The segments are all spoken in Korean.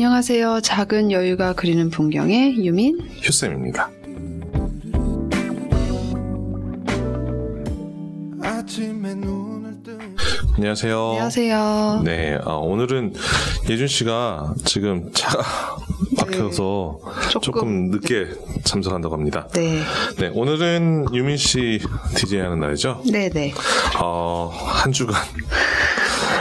안녕하세요. 작은 여유가 그리는 풍경의 유민. 휴쌤입니다. 안녕하세요. 안녕하세요. 네, 아, 오늘은 예준 씨가 지금 차가 막혀서 조금, 조금 늦게 참석한다고 합니다. 네. 네, 오늘은 유민 씨 DJ 하는 날이죠. 네 네. 어, 한 주간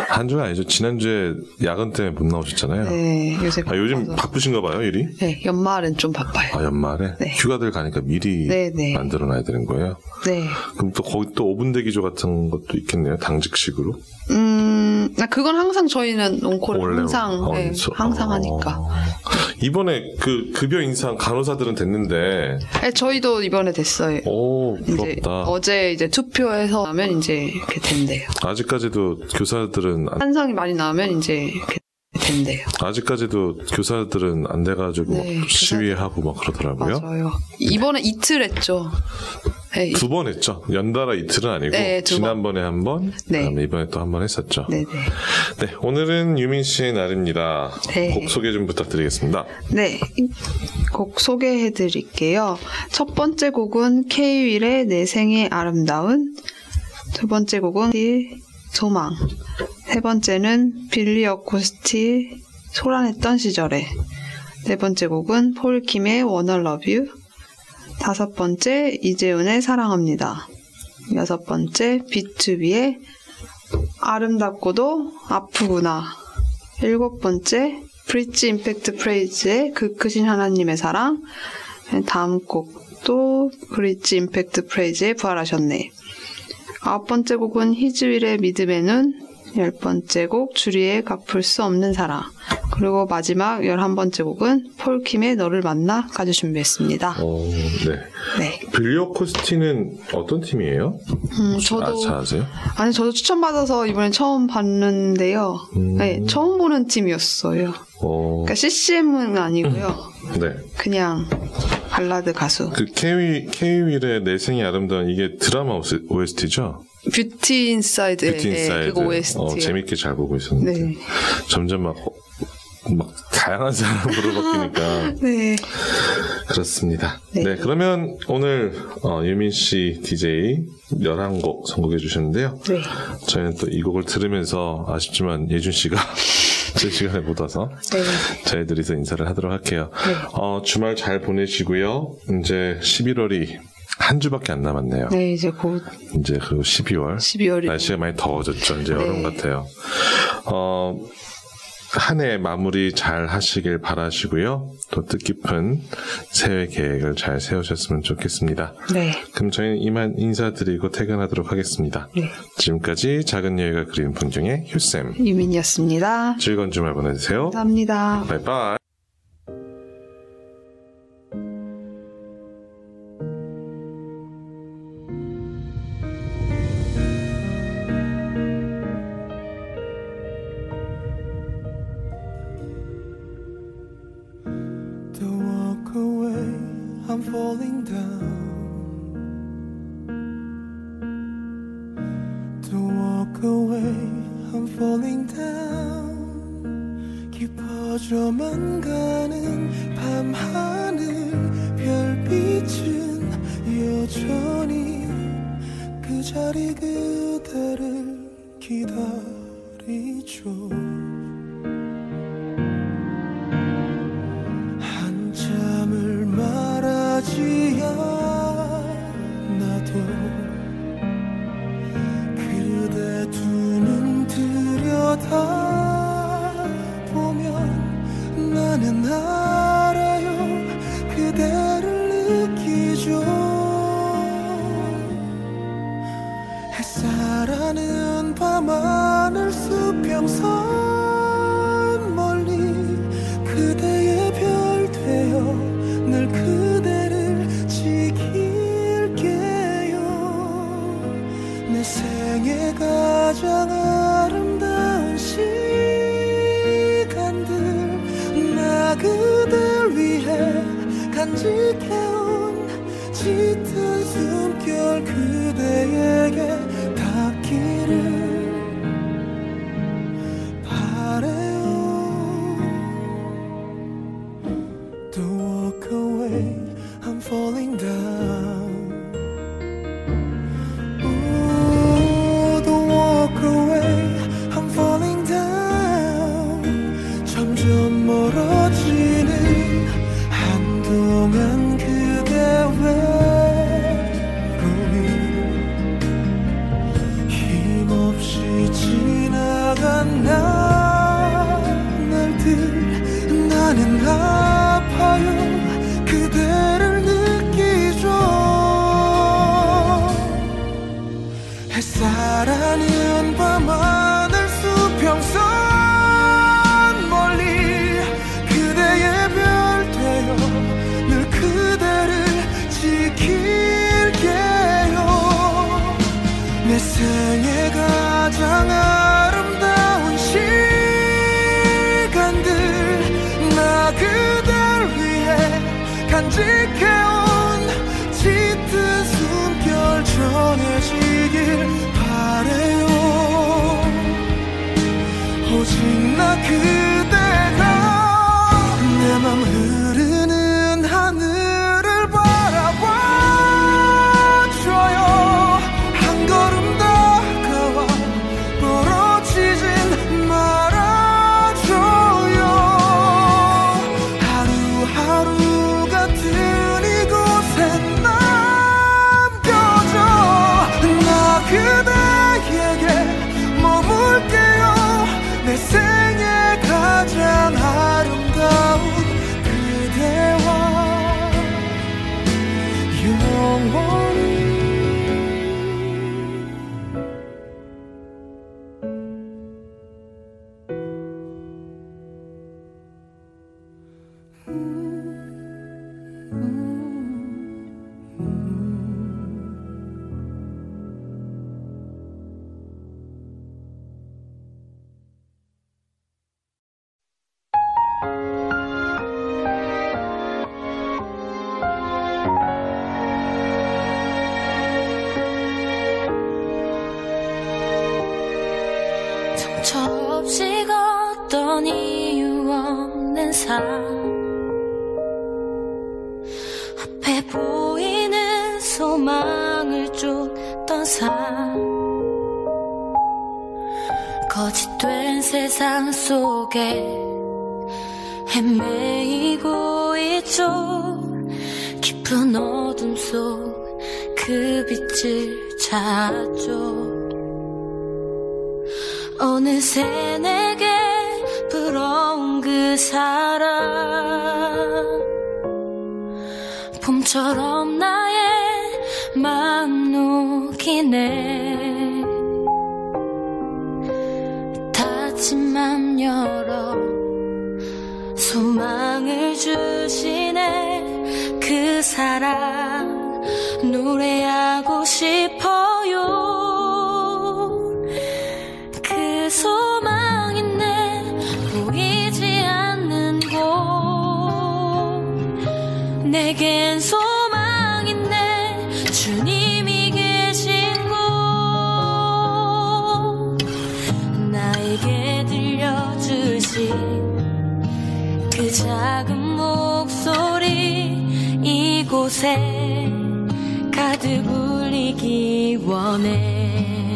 한 주가 아니죠. 지난주에 야근 때문에 못 나오셨잖아요. 네. 요새 아, 요즘. 바쁘신가 봐요, 일이? 네. 연말은 좀 바빠요. 아, 연말에 네. 휴가들 가니까 미리 네, 네. 만들어 놔야 되는 거예요. 네. 그럼 또 거기 또 오븐 대기조 같은 것도 있겠네요. 당직식으로. 음, 아, 그건 항상 저희는 온콜을 원래 항상, 어, 네, 저- 항상 어. 하니까. 이번에 그 급여 인상 간호사들은 됐는데 네, 저희도 이번에 됐어요. 오 이제 부럽다. 어제 이제 투표해서 나면 이제 이렇게 된대요. 아직까지도 교사들은 안- 한상이 많이 나면 이제 이렇게 된대요. 아직까지도 교사들은 안 돼가지고 막 네, 시위하고 막 그러더라고요. 맞아요. 이번에 이틀 했죠. 네, 두번 했죠. 연달아 이틀은 아니고 네. 지난번에 한 번, 네. 그다음에 이번에 또 한 번 했었죠. 네네. 네, 오늘은 유민 씨의 날입니다. 네. 곡 소개 좀 부탁드리겠습니다. 네, 곡 소개해 드릴게요. 첫 번째 곡은 K-윌의 내 생의 아름다운, 두 번째 곡은 딜 소망, 세 번째는 빌리 어코스티 소란했던 시절에, 네 번째 곡은 폴킴의 Wanna Love You, 다섯 번째 이재훈의 사랑합니다, 여섯 번째 BTOB의 아름답고도 아프구나, 일곱 번째 Bridge Impact Praise의 그 크신 하나님의 사랑. 다음 곡도 Bridge Impact Praise의 부활하셨네. 아홉 번째 곡은 히즈윌의 믿음의 눈 열 번째 곡 주리의 갚을 수 없는 사랑 그리고 마지막 열한 번째 곡은 폴킴의 너를 만나 가져 준비했습니다 오, 네. 네 빌리오 코스티는 어떤 팀이에요? 음, 아, 저도 잘 아세요? 아니 저도 추천받아서 이번에 처음 봤는데요 음. 네 처음 보는 팀이었어요 어, 그러니까 CCM은 아니고요 네. 그냥 발라드 가수. 그 케이윌 케이윌의 내 생이 아름다운 이게 드라마 OST죠? 뷰티 인사이드. 뷰티 인사이드. 네, 그거 OST. 어, 재밌게 잘 보고 있었는데 네. 점점 막, 막 다양한 사람으로 바뀌니까 네. 그렇습니다. 네, 네. 그러면 오늘 어, 유민 씨 DJ 11곡 선곡해 주셨는데요. 네. 저희는 또 이 곡을 들으면서 아쉽지만 예준 씨가 제 시간에 못 와서 네. 저희들이서 인사를 하도록 할게요. 네. 어, 주말 잘 보내시고요. 이제 11월이 한 주밖에 안 남았네요. 네, 이제 곧 이제 그리고 12월 12월이. 날씨가 많이 더워졌죠. 이제 네. 여름 같아요. 어, 한 해 마무리 잘 하시길 바라시고요. 또 뜻깊은 새해 계획을 잘 세우셨으면 좋겠습니다. 네. 그럼 저희는 이만 인사드리고 퇴근하도록 하겠습니다. 네. 지금까지 작은 여유가 그리는 풍경의 휴쌤. 유민이었습니다. 즐거운 주말 보내세요. 감사합니다. 바이바이. 속에 헤매이고 있죠. 깊은 어둠 속 그 빛을 찾죠. 어느새 이곳에 가득 울리기 원해.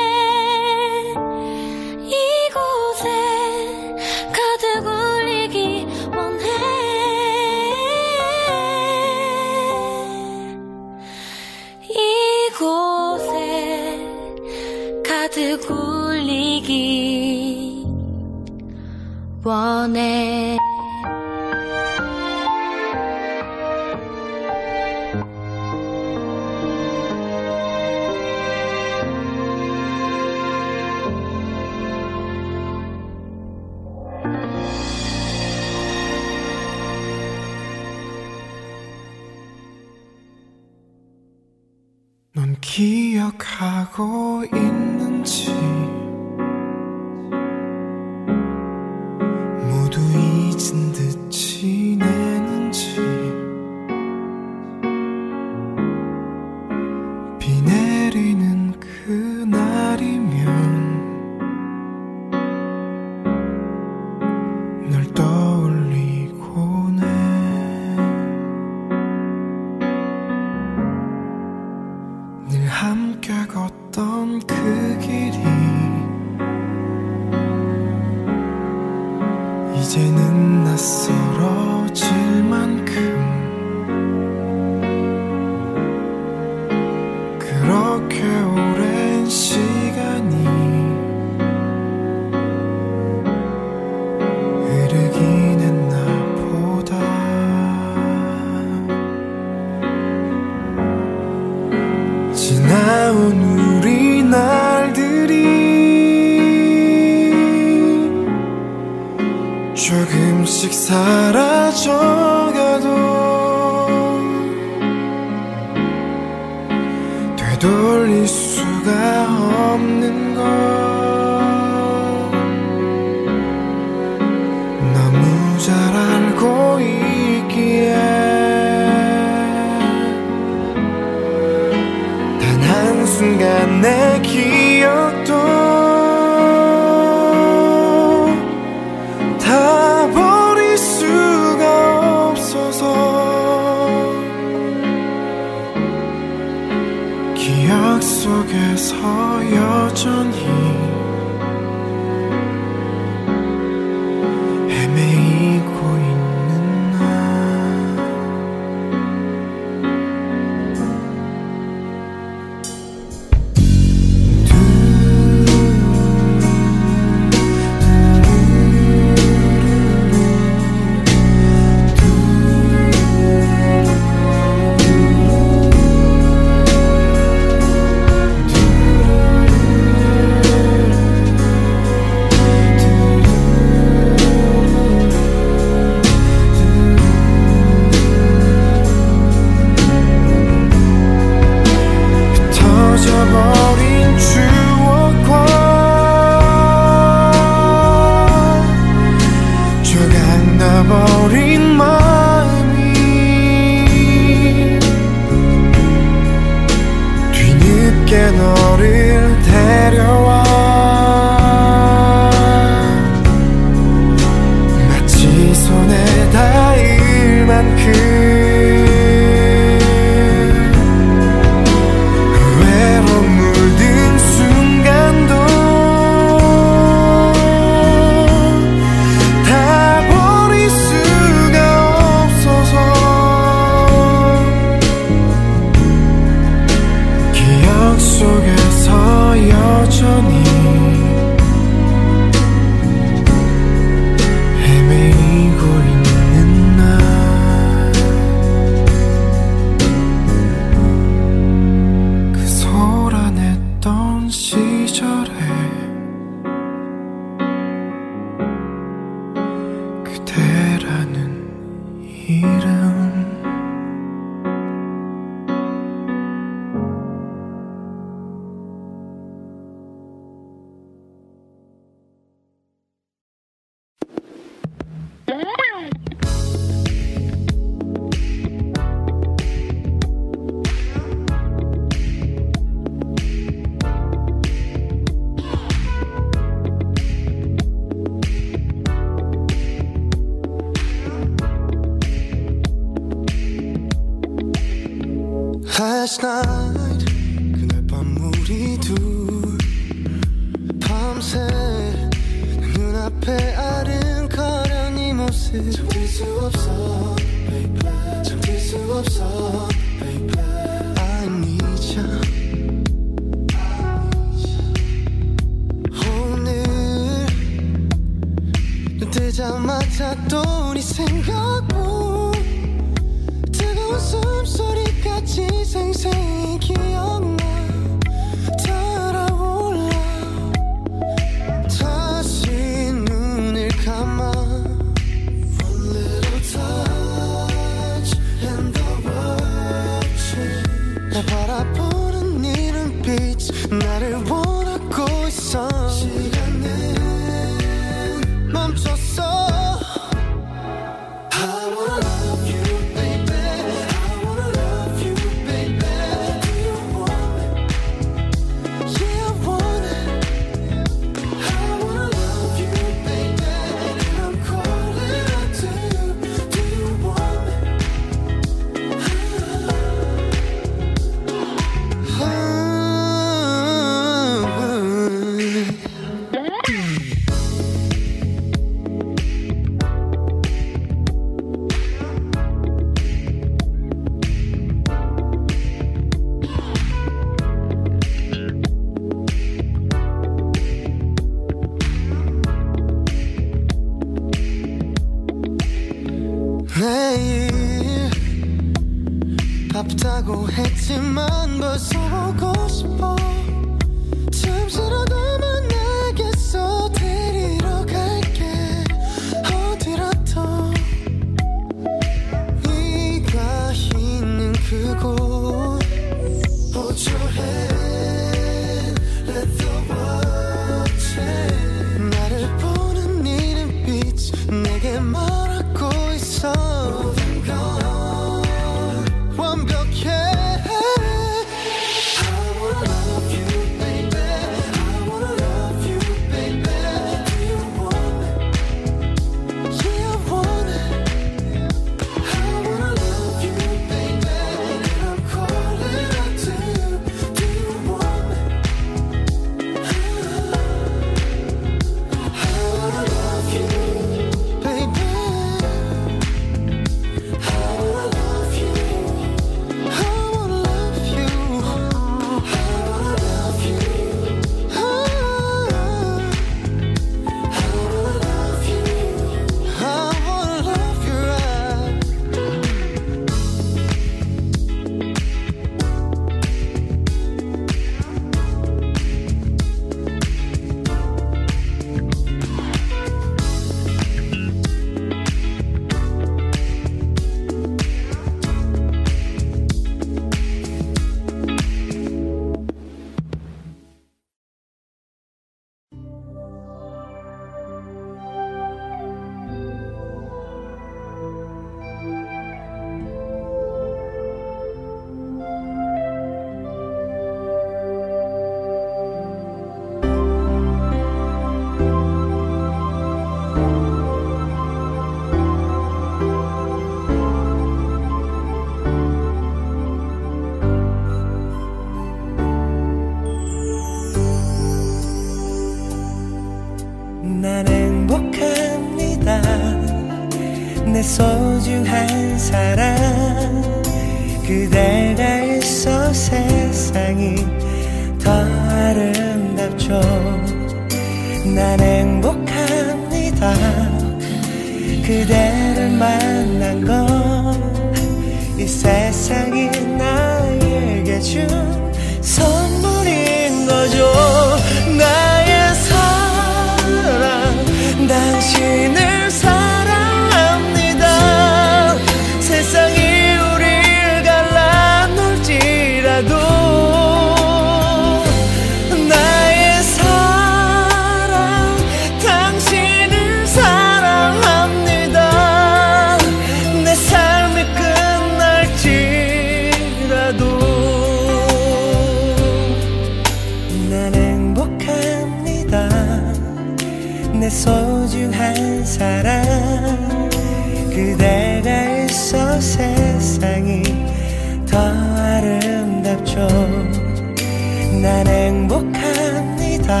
난 행복합니다.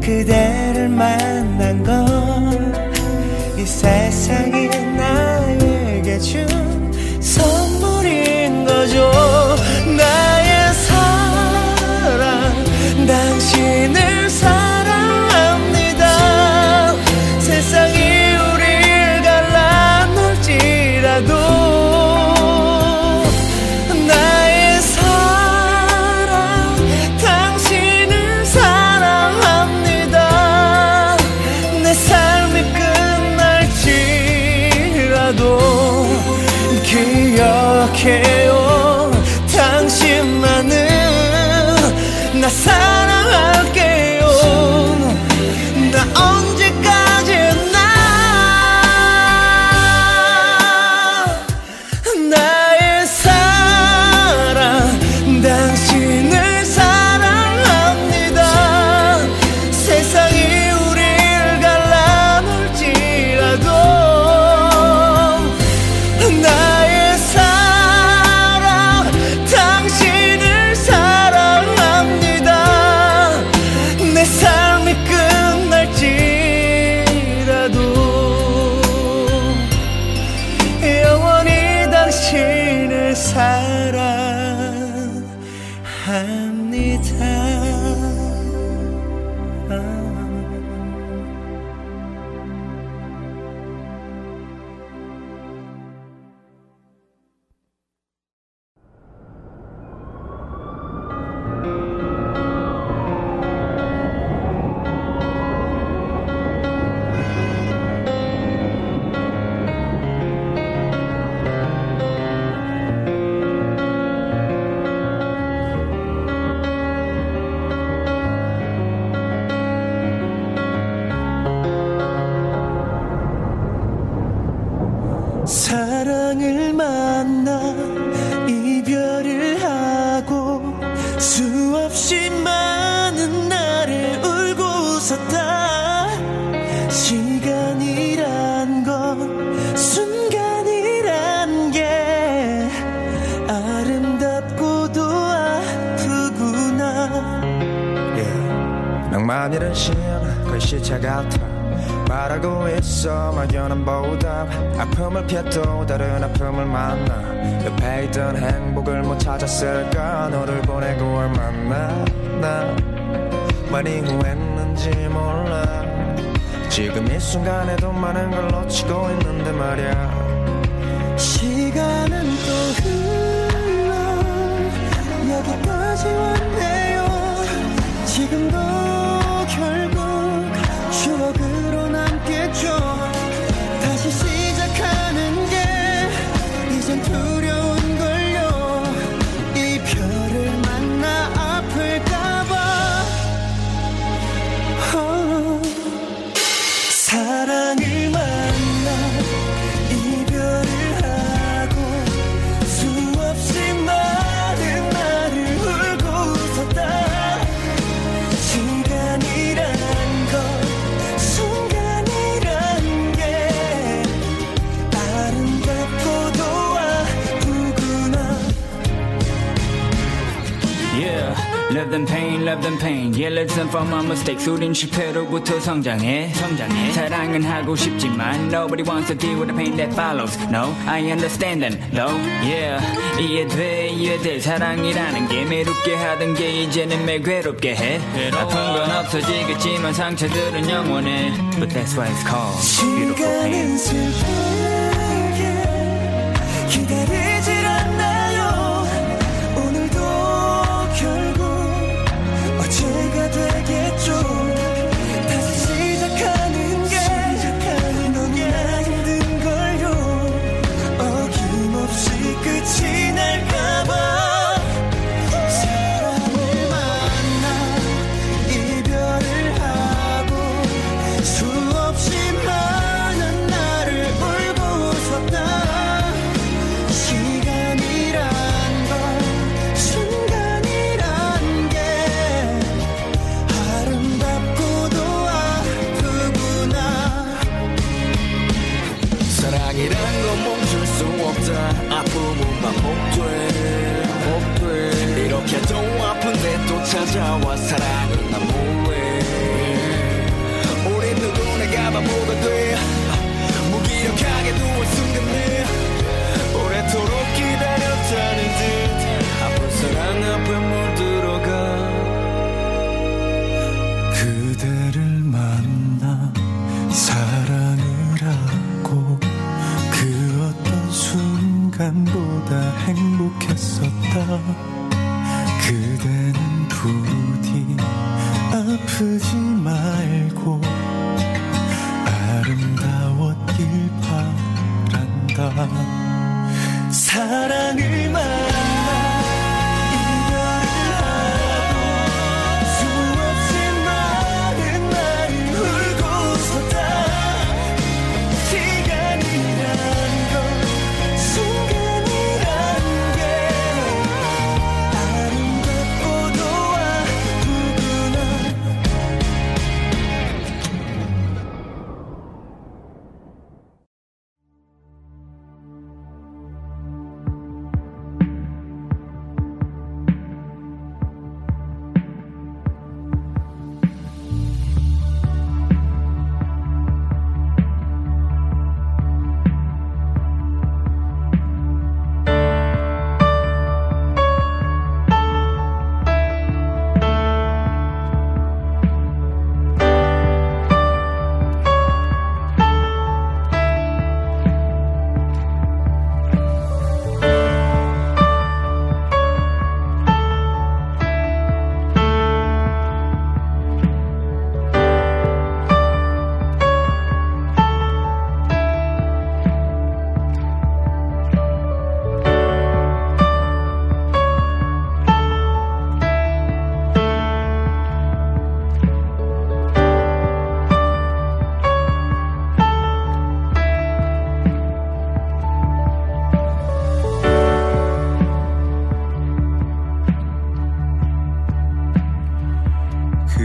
그대를 만난 건 이 세상이 나에게 준 선물인 거죠 아픔을 피해도 다른 아픔을 만나 옆에 있던 행복을 못 찾았을까? 너를 보내고 얼마나 나 많이 후회했는지 몰라. 지금 이 순간에도 많은 걸 놓치고 있는데 말야. 시간은 또 흘러 여기까지 왔네요. 지금도 love them pain. Yeah, lesson from our mistakes. 우린 실패로부터 성장해, 성장해. 사랑은 하고 싶지만 nobody wants to deal with the pain that follows. No, I understand them. No, yeah, 이해돼, 이해돼. 사랑이라는 게 매롭게 하던 게 이제는 매 괴롭게 해. 아픈 건 없어지겠지만 상처들은 영원해. But that's why it's called beautiful pain. 찾아와 사랑은 나 뭐해 우리 누구나 바보가 돼. 무기력하게 누워 숨겼네 오래도록 기다렸다는 듯. 아픈 사랑 앞에 물들어가. 그대를 만나 사랑을 하고 그 어떤 순간보다 행복했었다 그대는 부디 아프지 말고 아름다웠길 바란다. 사랑을 만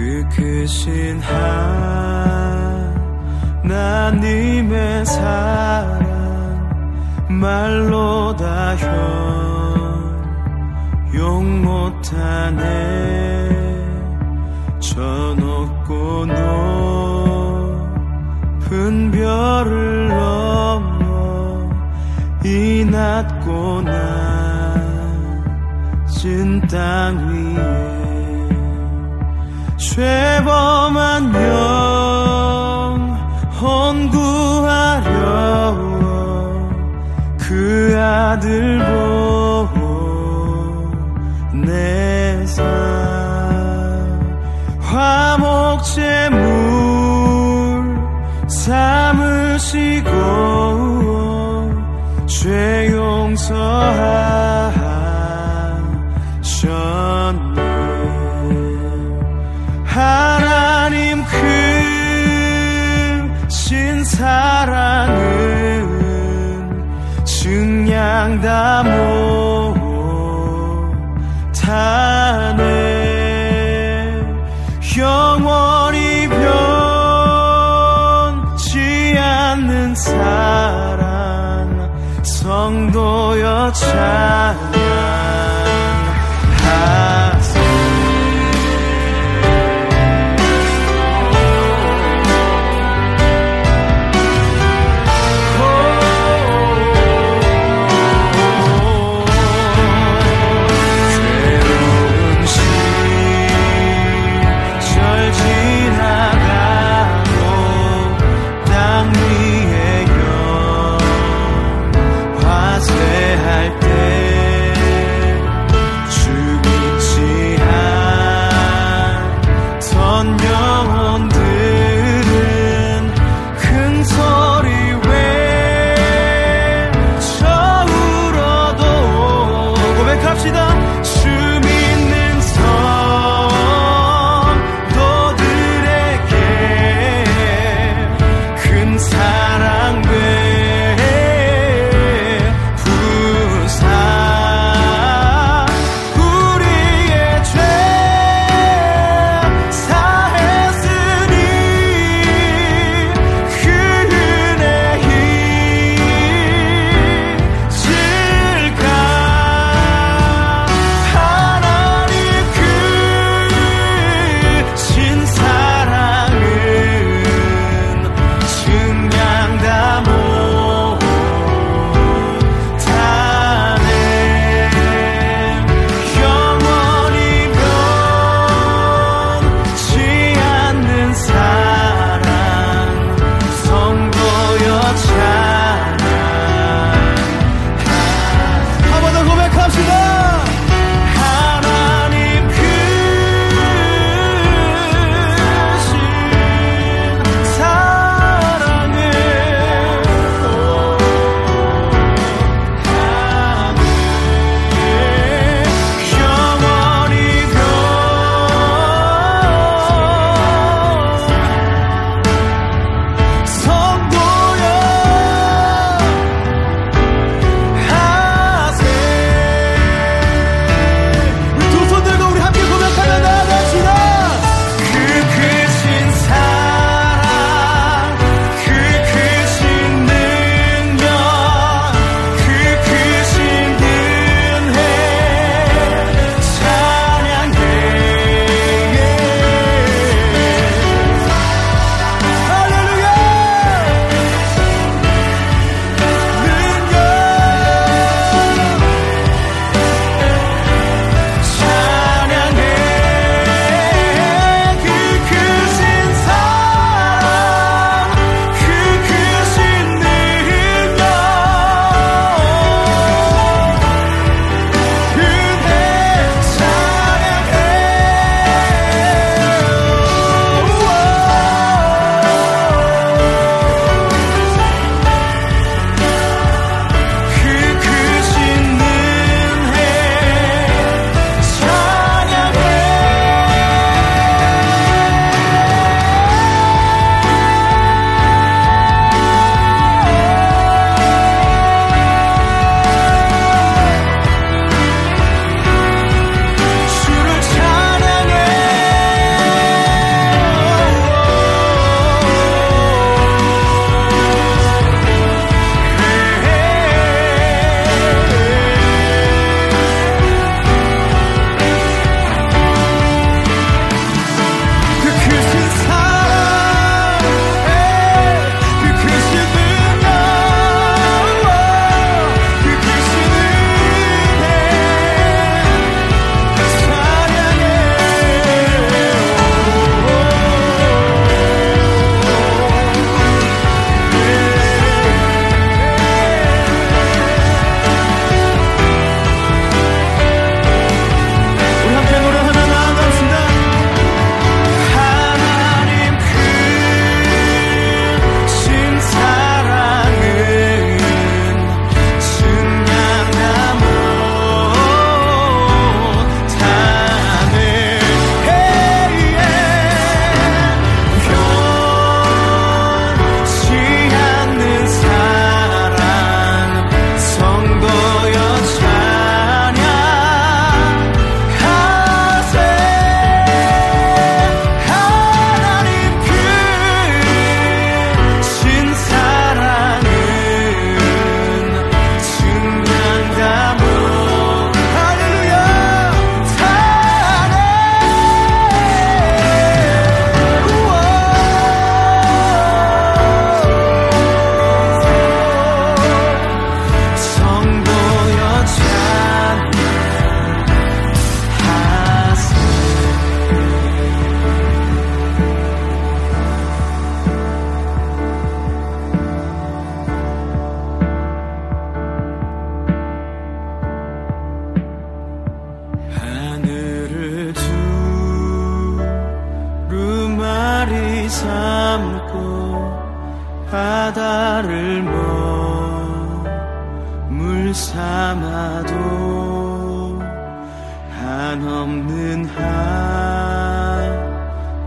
그 크신 하나님의 사랑 말로 다 형용 못하네. 저 높고 높은 별을 넘어 이 낮고 낮은 땅 위에 죄범한 영혼 구하려 그 아들 보내사 화목제물 삼으시고 사랑은 증량 다 못하네 영원히 변치 않는 사랑 성도여 찬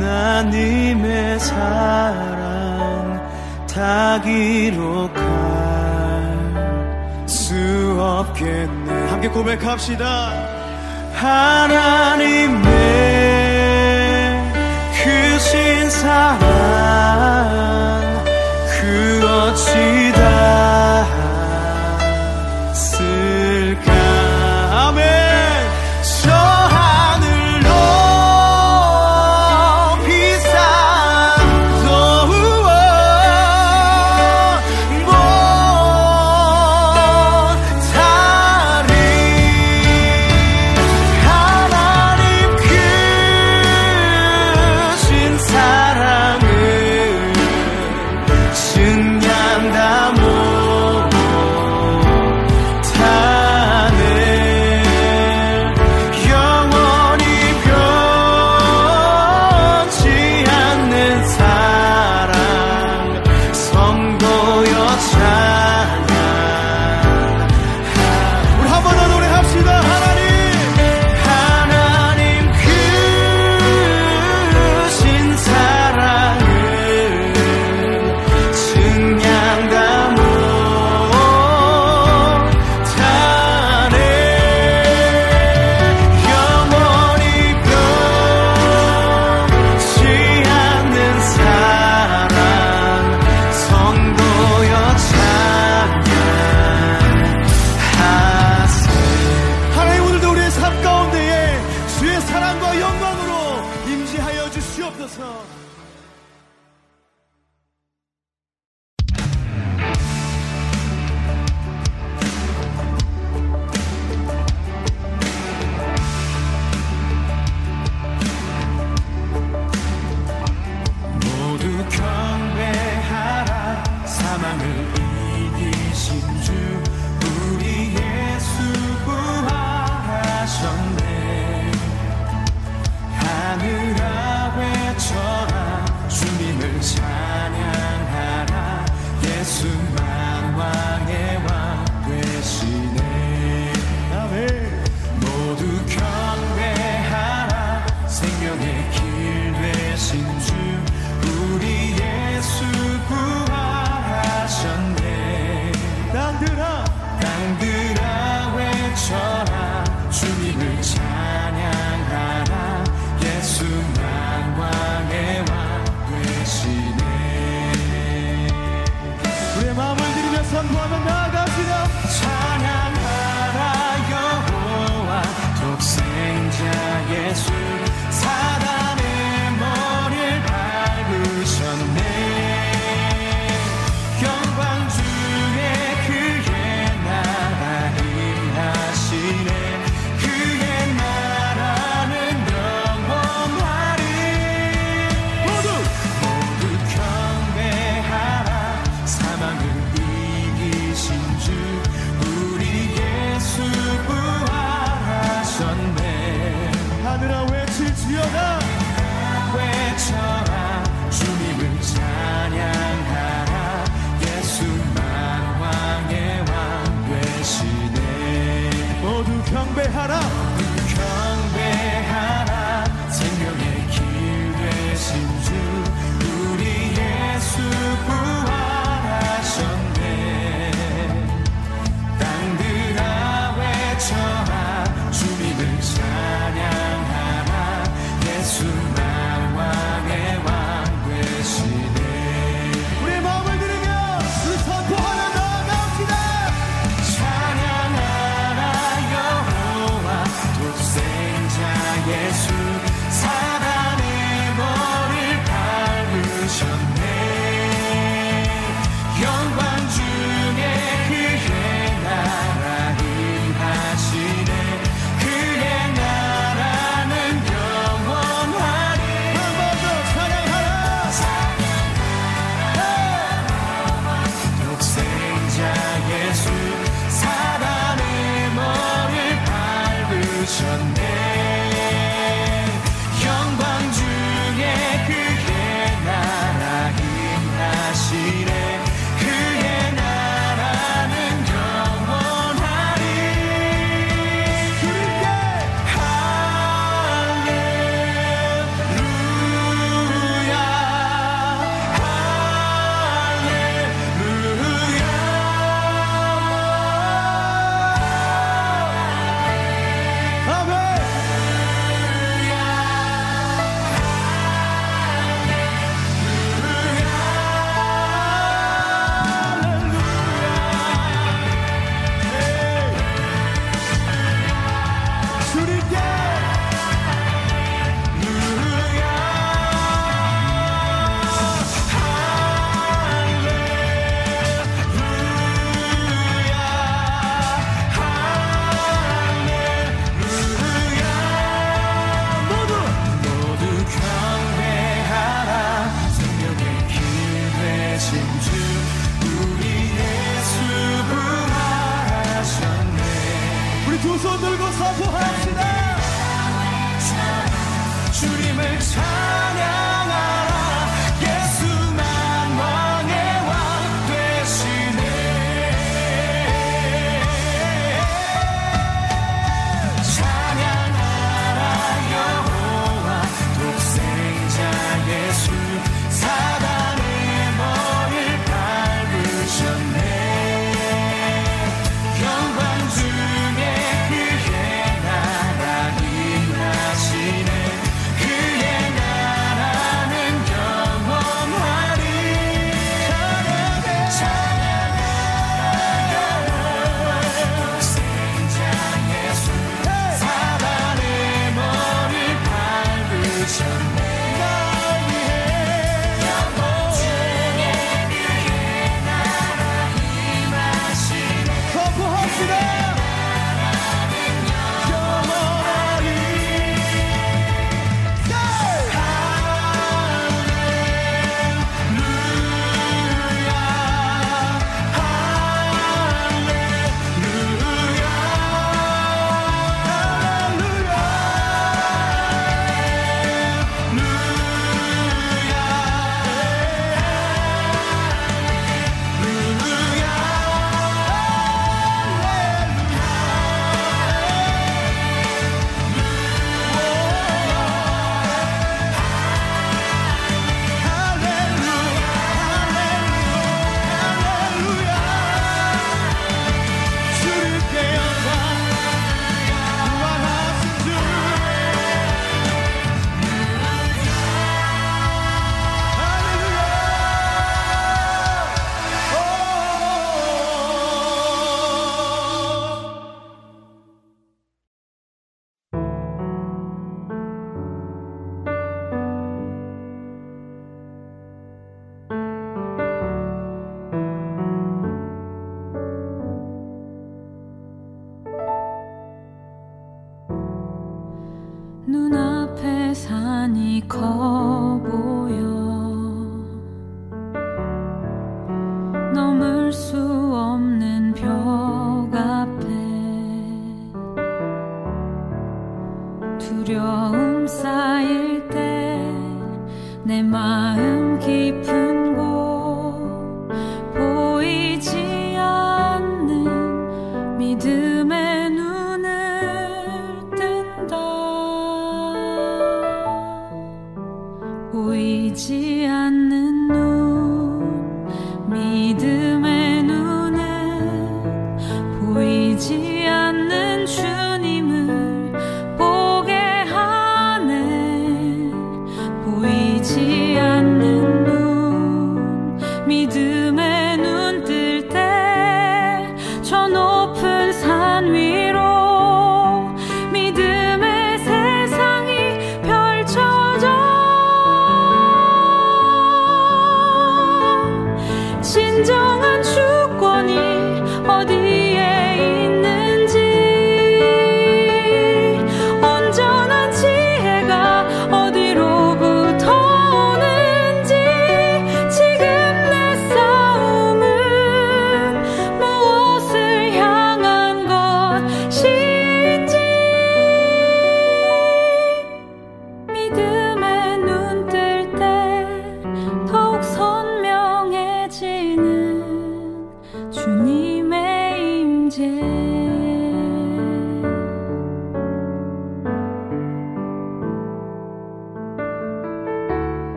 나님의 사랑 다 기록할 수 없겠네. 함께 고백합시다. 하나님의 크신 사랑 그 어찌 닿 बेहरा।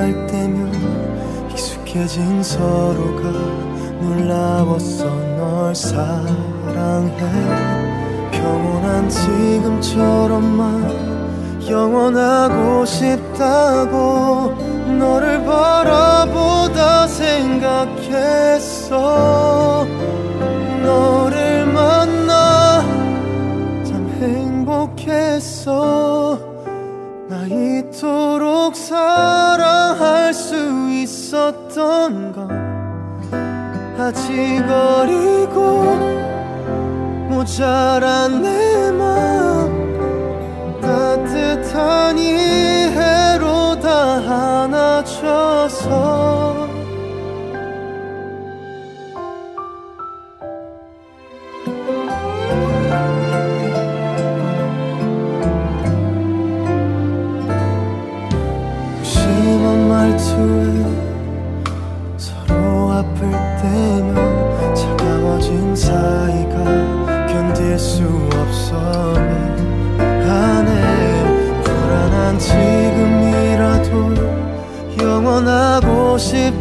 만날 때면 익숙해진 서로가 놀라웠어 널 사랑해. 평온한 지금처럼만 영원하고 싶다고 너를 바라보다 생각했어. 너를 만나 참 행복했어. 그토록 사랑할 수 있었던 건 아직거리고 모자란 내 마음 따뜻한 이해로 다 안아줘서 worship